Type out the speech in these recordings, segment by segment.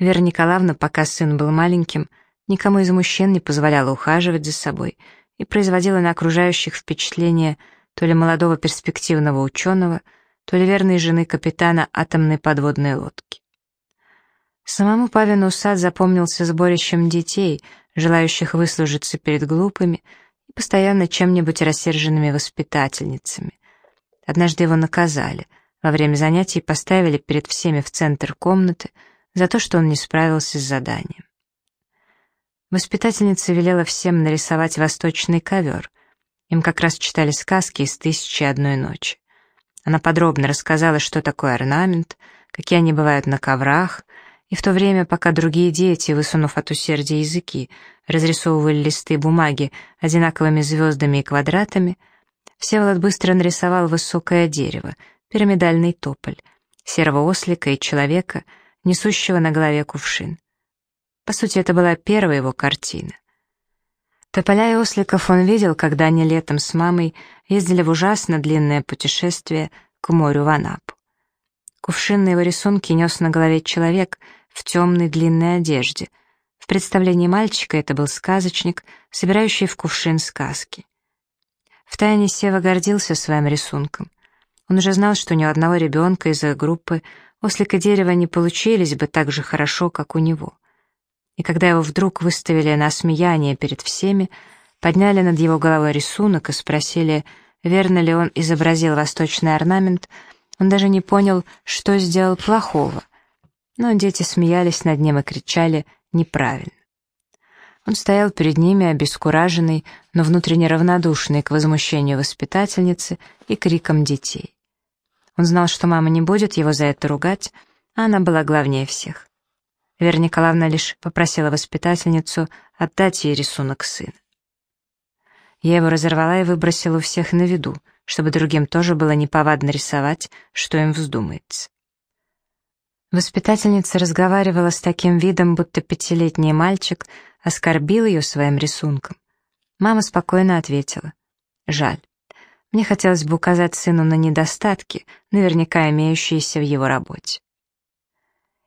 Вера Николаевна, пока сын был маленьким, никому из мужчин не позволяла ухаживать за собой и производила на окружающих впечатление то ли молодого перспективного ученого, то ли верной жены капитана атомной подводной лодки. Самому Павину сад запомнился сборищем детей, желающих выслужиться перед глупыми и постоянно чем-нибудь рассерженными воспитательницами. Однажды его наказали. Во время занятий поставили перед всеми в центр комнаты за то, что он не справился с заданием. Воспитательница велела всем нарисовать восточный ковер. Им как раз читали сказки из «Тысячи одной ночи». Она подробно рассказала, что такое орнамент, какие они бывают на коврах, и в то время, пока другие дети, высунув от усердия языки, разрисовывали листы бумаги одинаковыми звездами и квадратами, Всеволод быстро нарисовал высокое дерево, пирамидальный тополь, серого ослика и человека, несущего на голове кувшин. По сути, это была первая его картина. Тополя и осликов он видел, когда они летом с мамой ездили в ужасно длинное путешествие к морю в Анапу. Кувшин на его рисунке нес на голове человек в темной длинной одежде. В представлении мальчика это был сказочник, собирающий в кувшин сказки. Втайне Сева гордился своим рисунком. Он уже знал, что ни у одного ребенка из их группы ослик и дерево не получились бы так же хорошо, как у него. И когда его вдруг выставили на смеяние перед всеми, подняли над его головой рисунок и спросили, верно ли он изобразил восточный орнамент, он даже не понял, что сделал плохого. Но дети смеялись над ним и кричали «неправильно». Он стоял перед ними, обескураженный, но внутренне равнодушный к возмущению воспитательницы и крикам детей. Он знал, что мама не будет его за это ругать, а она была главнее всех. Вера Николаевна лишь попросила воспитательницу отдать ей рисунок сына. Я его разорвала и выбросила у всех на виду, чтобы другим тоже было неповадно рисовать, что им вздумается. Воспитательница разговаривала с таким видом, будто пятилетний мальчик оскорбил ее своим рисунком. Мама спокойно ответила. «Жаль. Мне хотелось бы указать сыну на недостатки, наверняка имеющиеся в его работе».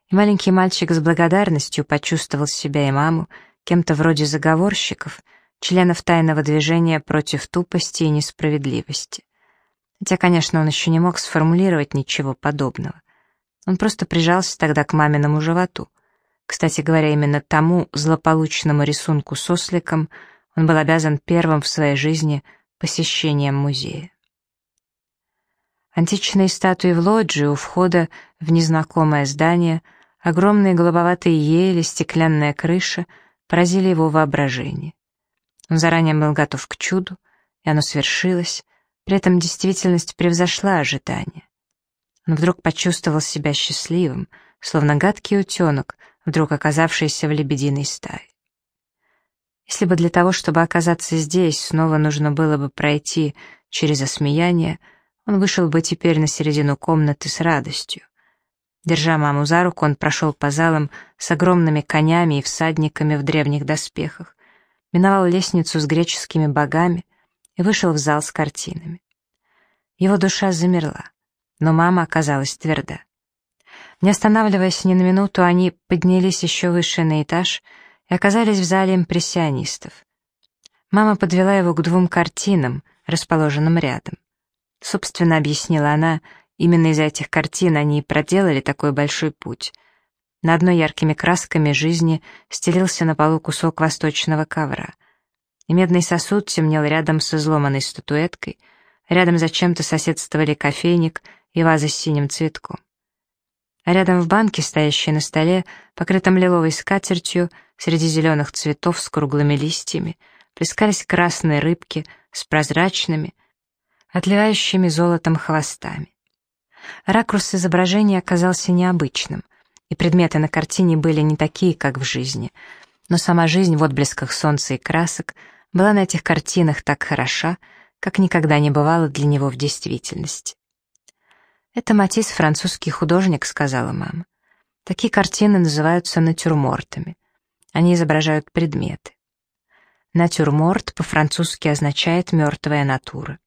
И маленький мальчик с благодарностью почувствовал себя и маму кем-то вроде заговорщиков, членов тайного движения против тупости и несправедливости. Хотя, конечно, он еще не мог сформулировать ничего подобного. Он просто прижался тогда к маминому животу. Кстати говоря, именно тому злополучному рисунку с осликом он был обязан первым в своей жизни посещением музея. Античные статуи в лоджии у входа в незнакомое здание, огромные голубоватые ели, стеклянная крыша поразили его воображение. Он заранее был готов к чуду, и оно свершилось, при этом действительность превзошла ожидания. Он вдруг почувствовал себя счастливым, словно гадкий утенок, вдруг оказавшийся в лебединой стае. Если бы для того, чтобы оказаться здесь, снова нужно было бы пройти через осмеяние, он вышел бы теперь на середину комнаты с радостью. Держа маму за руку, он прошел по залам с огромными конями и всадниками в древних доспехах, миновал лестницу с греческими богами и вышел в зал с картинами. Его душа замерла но мама оказалась тверда. Не останавливаясь ни на минуту, они поднялись еще выше на этаж оказались в зале импрессионистов. Мама подвела его к двум картинам, расположенным рядом. Собственно, объяснила она, именно из этих картин они и проделали такой большой путь. На одной яркими красками жизни стелился на полу кусок восточного ковра. И медный сосуд темнел рядом с изломанной статуэткой, рядом зачем-то соседствовали кофейник и ваза с синим цветком. А рядом в банке, стоящей на столе, покрытом лиловой скатертью, среди зеленых цветов с круглыми листьями, плескались красные рыбки с прозрачными, отливающими золотом хвостами. Ракурс изображения оказался необычным, и предметы на картине были не такие, как в жизни, но сама жизнь в отблесках солнца и красок была на этих картинах так хороша, как никогда не бывало для него в действительности. «Это Матис, французский художник», — сказала мама. «Такие картины называются натюрмортами. Они изображают предметы. Натюрморт по-французски означает «мертвая натура».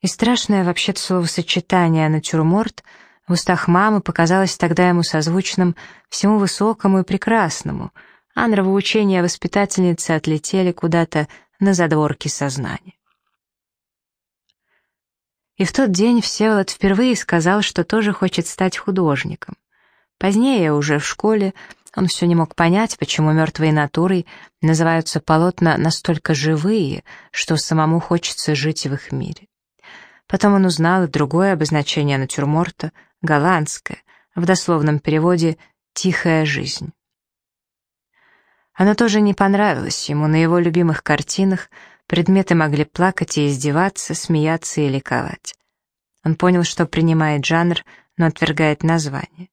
И страшное вообще-то словосочетание «натюрморт» в устах мамы показалось тогда ему созвучным всему высокому и прекрасному, а нравоучения воспитательницы отлетели куда-то на задворки сознания. И в тот день Всеволод впервые сказал, что тоже хочет стать художником. Позднее, уже в школе, он все не мог понять, почему мертвой натурой называются полотна настолько живые, что самому хочется жить в их мире. Потом он узнал и другое обозначение натюрморта — голландское, в дословном переводе «тихая жизнь». Оно тоже не понравилось ему, на его любимых картинах предметы могли плакать и издеваться, смеяться и ликовать. Он понял, что принимает жанр, но отвергает название.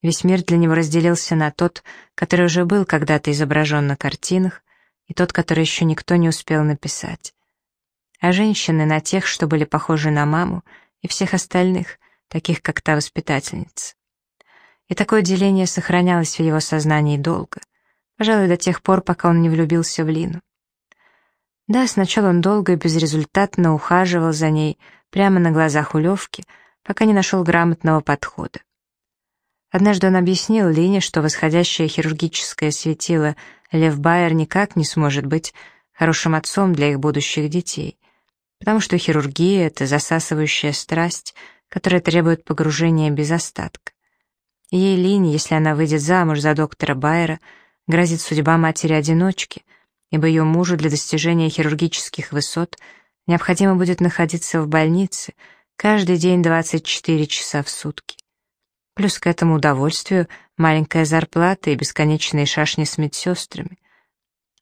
Весь мир для него разделился на тот, который уже был когда-то изображен на картинах, и тот, который еще никто не успел написать. А женщины на тех, что были похожи на маму, и всех остальных, таких как та воспитательница. И такое деление сохранялось в его сознании долго, пожалуй, до тех пор, пока он не влюбился в Лину. Да, сначала он долго и безрезультатно ухаживал за ней, прямо на глазах у Левки, пока не нашел грамотного подхода. Однажды он объяснил Лине, что восходящее хирургическое светило Лев Байер никак не сможет быть хорошим отцом для их будущих детей, потому что хирургия — это засасывающая страсть, которая требует погружения без остатка. Ей Лине, если она выйдет замуж за доктора Байера, грозит судьба матери-одиночки, ибо ее мужу для достижения хирургических высот необходимо будет находиться в больнице каждый день 24 часа в сутки. Плюс к этому удовольствию маленькая зарплата и бесконечные шашни с медсестрами.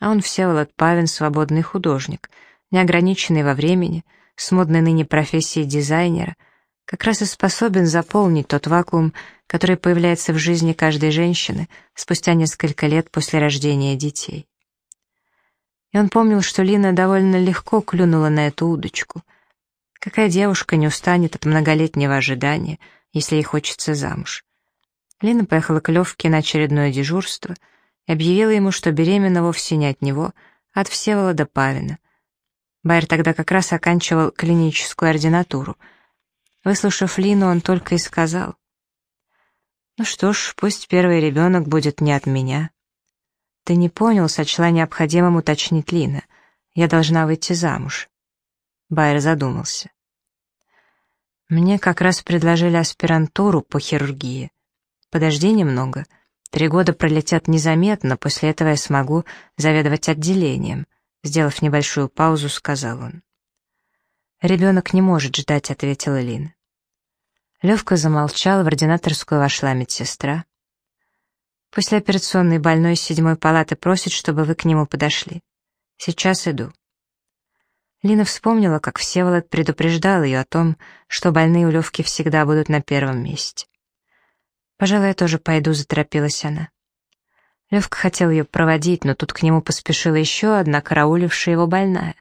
А он Всеволод Павин, свободный художник, неограниченный во времени, с модной ныне профессией дизайнера, как раз и способен заполнить тот вакуум, который появляется в жизни каждой женщины спустя несколько лет после рождения детей. И он помнил, что Лина довольно легко клюнула на эту удочку. Какая девушка не устанет от многолетнего ожидания — если ей хочется замуж. Лина поехала к Левке на очередное дежурство и объявила ему, что беременна вовсе не от него, а от Всеволода Павина. Байер тогда как раз оканчивал клиническую ординатуру. Выслушав Лину, он только и сказал. «Ну что ж, пусть первый ребенок будет не от меня». «Ты не понял», — сочла необходимым уточнить Лина. «Я должна выйти замуж». Байер задумался. Мне как раз предложили аспирантуру по хирургии. Подожди немного. Три года пролетят незаметно, после этого я смогу заведовать отделением. Сделав небольшую паузу, сказал он. «Ребенок не может ждать», — ответила Лина. Левка замолчал, в ординаторскую вошла медсестра. «Послеоперационный больной из седьмой палаты просит, чтобы вы к нему подошли. Сейчас иду». Лина вспомнила, как Всеволод предупреждал ее о том, что больные у Левки всегда будут на первом месте. «Пожалуй, я тоже пойду», — заторопилась она. Левка хотел ее проводить, но тут к нему поспешила еще одна караулившая его больная.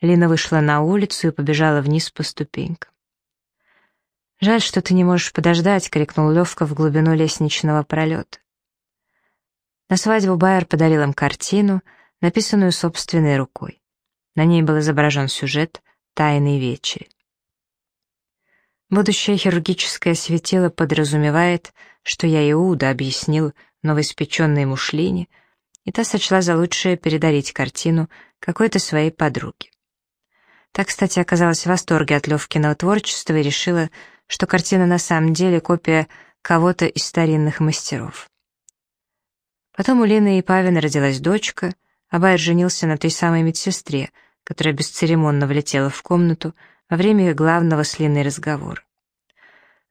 Лина вышла на улицу и побежала вниз по ступенькам. «Жаль, что ты не можешь подождать», — крикнул Левка в глубину лестничного пролета. На свадьбу Байер подарил им картину, написанную собственной рукой. На ней был изображен сюжет «Тайной вечери». Будущее хирургическое светило подразумевает, что я Иуда объяснил новоиспеченной мушлине, и та сочла за лучшее передарить картину какой-то своей подруге. Так, кстати, оказалась в восторге от Левкиного творчества и решила, что картина на самом деле копия кого-то из старинных мастеров. Потом у Лины и Павина родилась дочка, а Байер женился на той самой медсестре — которая бесцеремонно влетела в комнату во время их главного с Линой разговора.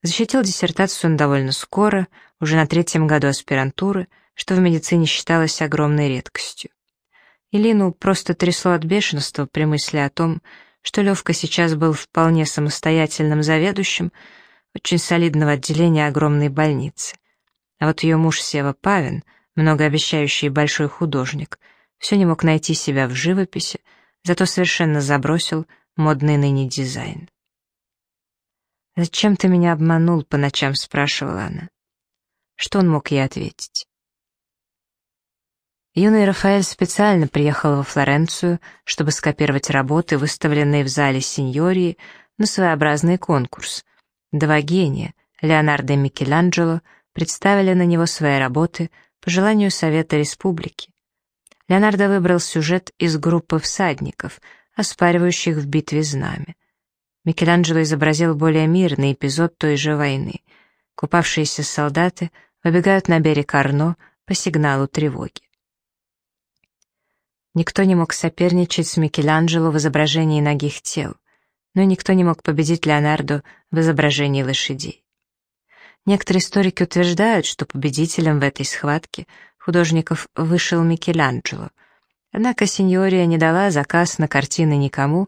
Защитил диссертацию он довольно скоро, уже на третьем году аспирантуры, что в медицине считалось огромной редкостью. И Лину просто трясло от бешенства при мысли о том, что Левка сейчас был вполне самостоятельным заведующим очень солидного отделения огромной больницы. А вот ее муж Сева Павин, многообещающий большой художник, все не мог найти себя в живописи, зато совершенно забросил модный ныне дизайн. «Зачем ты меня обманул?» — по ночам спрашивала она. Что он мог ей ответить? Юный Рафаэль специально приехал во Флоренцию, чтобы скопировать работы, выставленные в зале сеньории, на своеобразный конкурс. Два гения, Леонардо и Микеланджело представили на него свои работы по желанию Совета Республики. Леонардо выбрал сюжет из группы всадников, оспаривающих в битве знамя. Микеланджело изобразил более мирный эпизод той же войны. Купавшиеся солдаты выбегают на берег Арно по сигналу тревоги. Никто не мог соперничать с Микеланджело в изображении ногих тел, но никто не мог победить Леонардо в изображении лошадей. Некоторые историки утверждают, что победителем в этой схватке художников вышел Микеланджело. Однако сеньория не дала заказ на картины никому,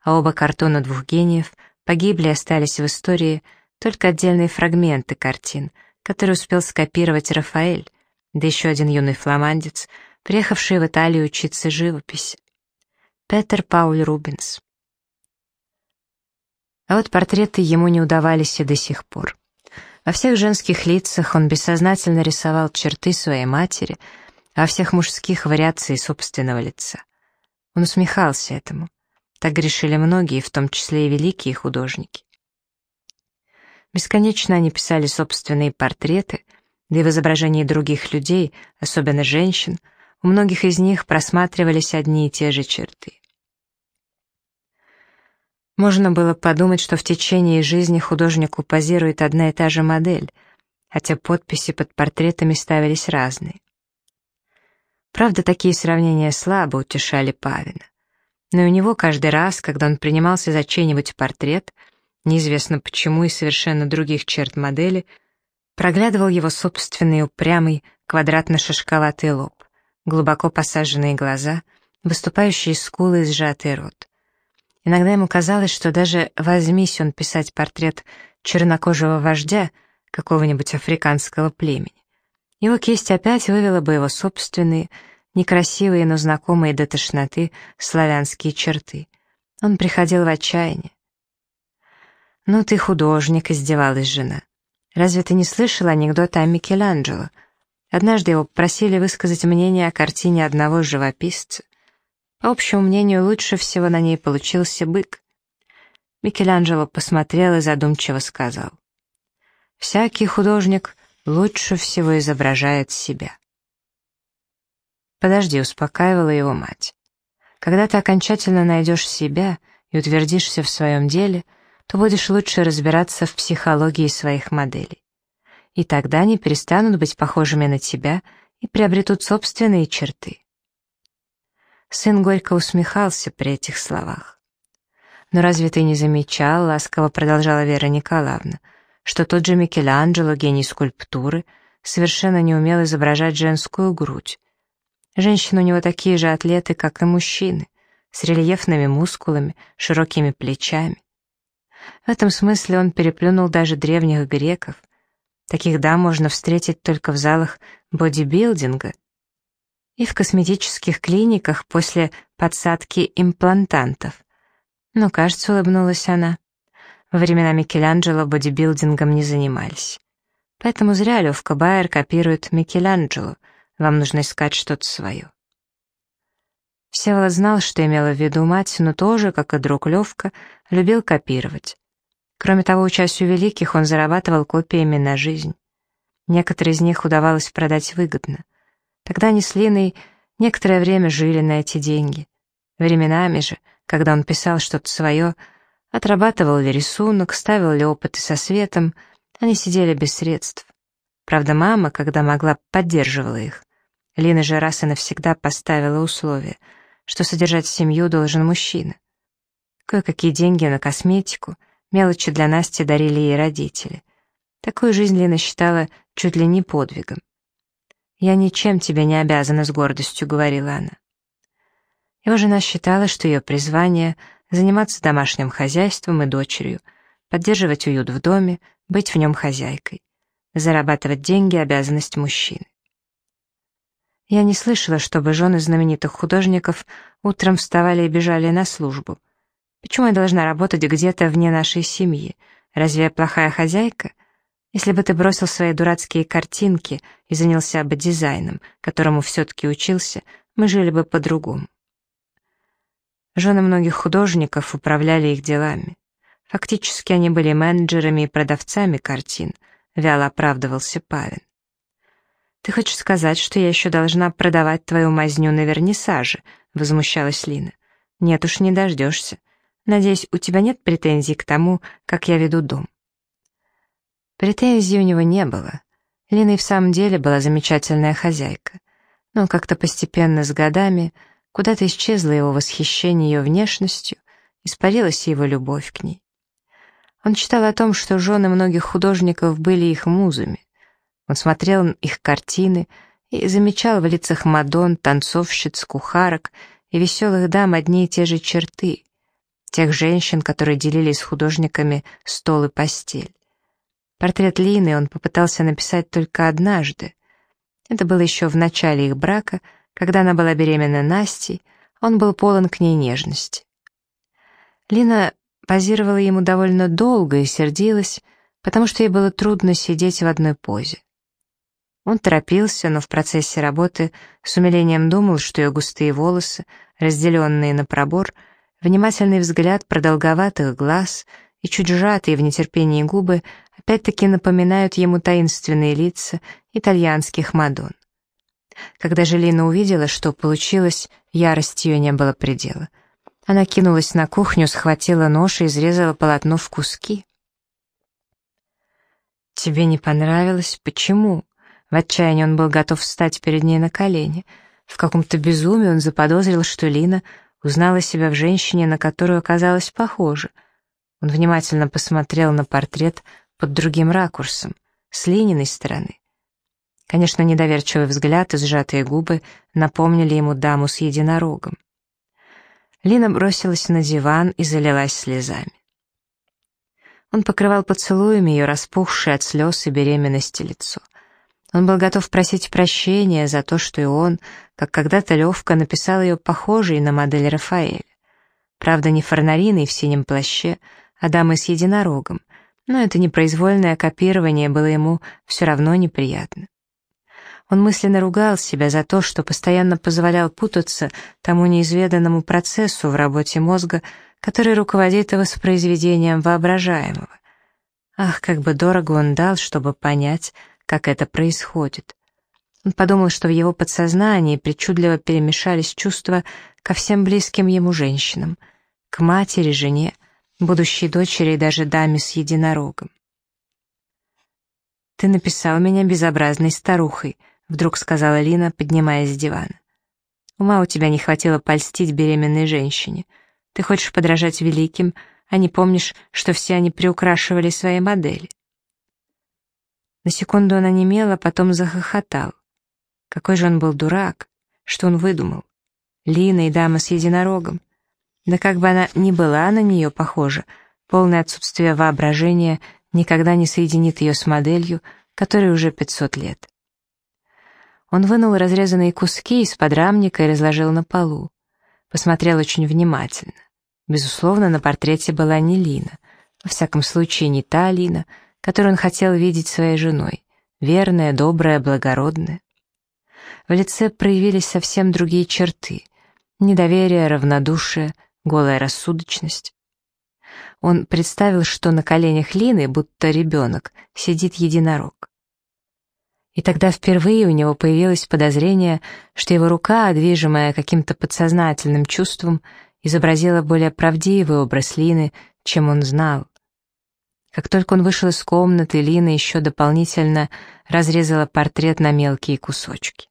а оба картона двух гениев погибли и остались в истории только отдельные фрагменты картин, которые успел скопировать Рафаэль, да еще один юный фламандец, приехавший в Италию учиться живописи. Петер Пауль Рубенс. А вот портреты ему не удавались и до сих пор. Во всех женских лицах он бессознательно рисовал черты своей матери, а во всех мужских вариации собственного лица. Он усмехался этому. Так грешили многие, в том числе и великие художники. Бесконечно они писали собственные портреты, да и в изображении других людей, особенно женщин, у многих из них просматривались одни и те же черты. Можно было подумать, что в течение жизни художнику позирует одна и та же модель, хотя подписи под портретами ставились разные. Правда, такие сравнения слабо утешали Павина. Но у него каждый раз, когда он принимался за чей-нибудь портрет, неизвестно почему и совершенно других черт модели, проглядывал его собственный упрямый квадратно-шишковатый лоб, глубоко посаженные глаза, выступающие скулы и сжатый рот. Иногда ему казалось, что даже возьмись он писать портрет чернокожего вождя какого-нибудь африканского племени, его кисть опять вывела бы его собственные, некрасивые, но знакомые до тошноты славянские черты. Он приходил в отчаяние. «Ну ты художник», — издевалась жена. «Разве ты не слышал анекдота о Микеланджело? Однажды его попросили высказать мнение о картине одного живописца. По общему мнению, лучше всего на ней получился бык. Микеланджело посмотрел и задумчиво сказал. «Всякий художник лучше всего изображает себя». «Подожди», — успокаивала его мать. «Когда ты окончательно найдешь себя и утвердишься в своем деле, то будешь лучше разбираться в психологии своих моделей. И тогда они перестанут быть похожими на тебя и приобретут собственные черты. Сын горько усмехался при этих словах. «Но разве ты не замечал, — ласково продолжала Вера Николаевна, — что тот же Микеланджело, гений скульптуры, совершенно не умел изображать женскую грудь? Женщины у него такие же атлеты, как и мужчины, с рельефными мускулами, широкими плечами. В этом смысле он переплюнул даже древних греков. Таких дам можно встретить только в залах бодибилдинга — и в косметических клиниках после подсадки имплантантов. Но, кажется, улыбнулась она. Во времена Микеланджело бодибилдингом не занимались. Поэтому зря Левка Байер копирует Микеланджело. Вам нужно искать что-то свое. Всеволод знал, что имела в виду мать, но тоже, как и друг Левка, любил копировать. Кроме того, учась у великих, он зарабатывал копиями на жизнь. Некоторые из них удавалось продать выгодно. Тогда они с Линой некоторое время жили на эти деньги. Временами же, когда он писал что-то свое, отрабатывал ли рисунок, ставил ли опыты со светом, они сидели без средств. Правда, мама, когда могла, поддерживала их. Лина же раз и навсегда поставила условие, что содержать семью должен мужчина. Кое-какие деньги на косметику, мелочи для Насти дарили ей родители. Такую жизнь Лина считала чуть ли не подвигом. «Я ничем тебе не обязана с гордостью», — говорила она. Его жена считала, что ее призвание — заниматься домашним хозяйством и дочерью, поддерживать уют в доме, быть в нем хозяйкой. Зарабатывать деньги — обязанность мужчины. Я не слышала, чтобы жены знаменитых художников утром вставали и бежали на службу. Почему я должна работать где-то вне нашей семьи? Разве я плохая хозяйка? Если бы ты бросил свои дурацкие картинки и занялся бы дизайном, которому все-таки учился, мы жили бы по-другому. Жены многих художников управляли их делами. Фактически они были менеджерами и продавцами картин, вяло оправдывался Павин. «Ты хочешь сказать, что я еще должна продавать твою мазню на вернисаже?» — возмущалась Лина. «Нет уж, не дождешься. Надеюсь, у тебя нет претензий к тому, как я веду дом?» Претензий у него не было. Лина и в самом деле была замечательная хозяйка. Но как-то постепенно с годами куда-то исчезло его восхищение ее внешностью, испарилась его любовь к ней. Он читал о том, что жены многих художников были их музами. Он смотрел их картины и замечал в лицах Мадон, танцовщиц, кухарок и веселых дам одни и те же черты, тех женщин, которые делили с художниками стол и постель. Портрет Лины он попытался написать только однажды. Это было еще в начале их брака, когда она была беременна Настей, он был полон к ней нежности. Лина позировала ему довольно долго и сердилась, потому что ей было трудно сидеть в одной позе. Он торопился, но в процессе работы с умилением думал, что ее густые волосы, разделенные на пробор, внимательный взгляд продолговатых глаз и чуть сжатые в нетерпении губы опять-таки напоминают ему таинственные лица итальянских мадон. Когда же Лина увидела, что получилось, ярости ее не было предела. Она кинулась на кухню, схватила нож и изрезала полотно в куски. «Тебе не понравилось? Почему?» В отчаянии он был готов встать перед ней на колени. В каком-то безумии он заподозрил, что Лина узнала себя в женщине, на которую оказалась похожа. Он внимательно посмотрел на портрет под другим ракурсом, с Лининой стороны. Конечно, недоверчивый взгляд и сжатые губы напомнили ему даму с единорогом. Лина бросилась на диван и залилась слезами. Он покрывал поцелуями ее распухшее от слез и беременности лицо. Он был готов просить прощения за то, что и он, как когда-то Левка, написал ее похожей на модель Рафаэля. Правда, не форнариной в синем плаще, а дамой с единорогом, но это непроизвольное копирование было ему все равно неприятно. Он мысленно ругал себя за то, что постоянно позволял путаться тому неизведанному процессу в работе мозга, который руководит воспроизведением воображаемого. Ах, как бы дорого он дал, чтобы понять, как это происходит. Он подумал, что в его подсознании причудливо перемешались чувства ко всем близким ему женщинам, к матери, жене, будущей дочери и даже даме с единорогом. «Ты написал меня безобразной старухой», — вдруг сказала Лина, поднимаясь с дивана. «Ума у тебя не хватило польстить беременной женщине. Ты хочешь подражать великим, а не помнишь, что все они приукрашивали свои модели». На секунду он онемел, а потом захохотал. Какой же он был дурак, что он выдумал. Лина и дама с единорогом. Да как бы она ни была на нее похожа, полное отсутствие воображения никогда не соединит ее с моделью, которой уже 500 лет. Он вынул разрезанные куски из подрамника и разложил на полу. Посмотрел очень внимательно. Безусловно, на портрете была не Лина. Во всяком случае, не та Лина, которую он хотел видеть своей женой, верная, добрая, благородная. В лице проявились совсем другие черты — недоверие, равнодушие, голая рассудочность. Он представил, что на коленях Лины, будто ребенок, сидит единорог. И тогда впервые у него появилось подозрение, что его рука, движимая каким-то подсознательным чувством, изобразила более правдивый образ Лины, чем он знал. Как только он вышел из комнаты, Лина еще дополнительно разрезала портрет на мелкие кусочки.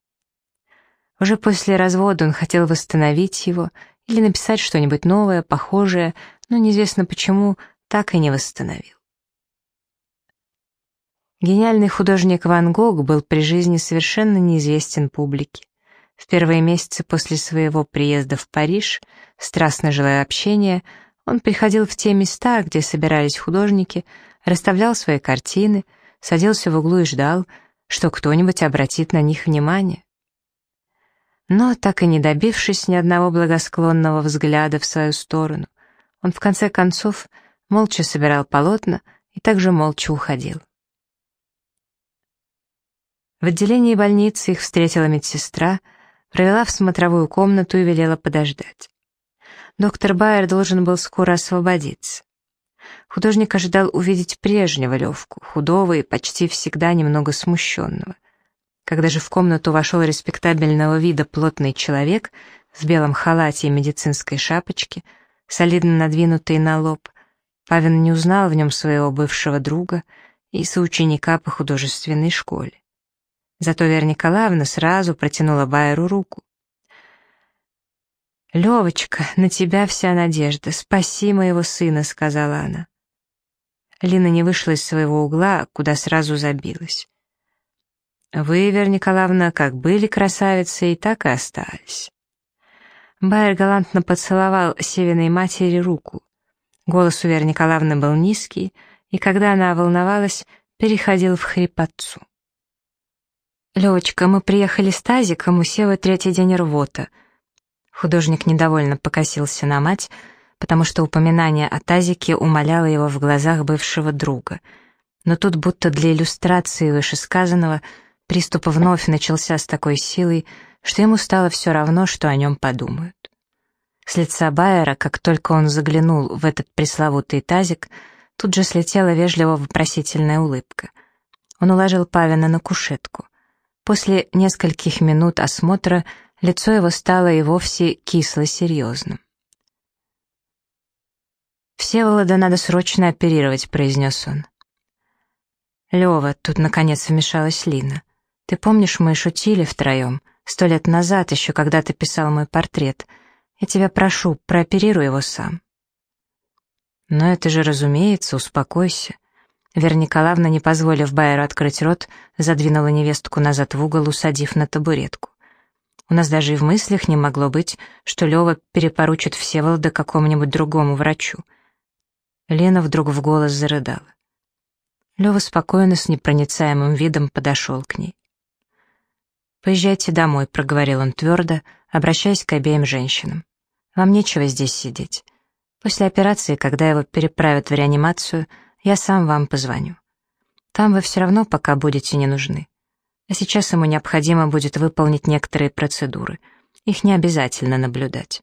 Уже после развода он хотел восстановить его или написать что-нибудь новое, похожее, но неизвестно почему так и не восстановил. Гениальный художник Ван Гог был при жизни совершенно неизвестен публике. В первые месяцы после своего приезда в Париж, страстно желая общения, он приходил в те места, где собирались художники, расставлял свои картины, садился в углу и ждал, что кто-нибудь обратит на них внимание. Но, так и не добившись ни одного благосклонного взгляда в свою сторону, он в конце концов молча собирал полотна и также молча уходил. В отделении больницы их встретила медсестра, провела в смотровую комнату и велела подождать. Доктор Байер должен был скоро освободиться. Художник ожидал увидеть прежнего Левку, худого и почти всегда немного смущенного. Когда же в комнату вошел респектабельного вида плотный человек в белом халате и медицинской шапочке, солидно надвинутый на лоб, Павин не узнал в нем своего бывшего друга и соученика по художественной школе. Зато Вера Николаевна сразу протянула Байеру руку. «Левочка, на тебя вся надежда, спаси моего сына», — сказала она. Лина не вышла из своего угла, куда сразу забилась. «Вы, Вера Николаевна, как были красавицей, так и остались». Байер галантно поцеловал Севиной матери руку. Голос у Веры Николаевны был низкий, и когда она волновалась, переходил в хрипотцу. «Левочка, мы приехали с тазиком, у Севы третий день рвота». Художник недовольно покосился на мать, потому что упоминание о тазике умоляло его в глазах бывшего друга. Но тут будто для иллюстрации вышесказанного приступ вновь начался с такой силой, что ему стало все равно, что о нем подумают. С лица Байера, как только он заглянул в этот пресловутый тазик, тут же слетела вежливо вопросительная улыбка. Он уложил Павина на кушетку. После нескольких минут осмотра лицо его стало и вовсе кисло-серьезным. «Всеволода надо срочно оперировать», — произнес он. «Лева, тут наконец вмешалась Лина. Ты помнишь, мы шутили втроем, сто лет назад, еще когда ты писал мой портрет — я тебя прошу, прооперируй его сам». «Но это же, разумеется, успокойся». Вера Николаевна, не позволив Байеру открыть рот, задвинула невестку назад в угол, усадив на табуретку. У нас даже и в мыслях не могло быть, что Лева перепоручит Всеволода какому-нибудь другому врачу. Лена вдруг в голос зарыдала. Лева спокойно, с непроницаемым видом подошел к ней. «Поезжайте домой», — проговорил он твердо, обращаясь к обеим женщинам. Вам нечего здесь сидеть. После операции, когда его переправят в реанимацию, я сам вам позвоню. Там вы все равно пока будете не нужны. А сейчас ему необходимо будет выполнить некоторые процедуры. Их не обязательно наблюдать.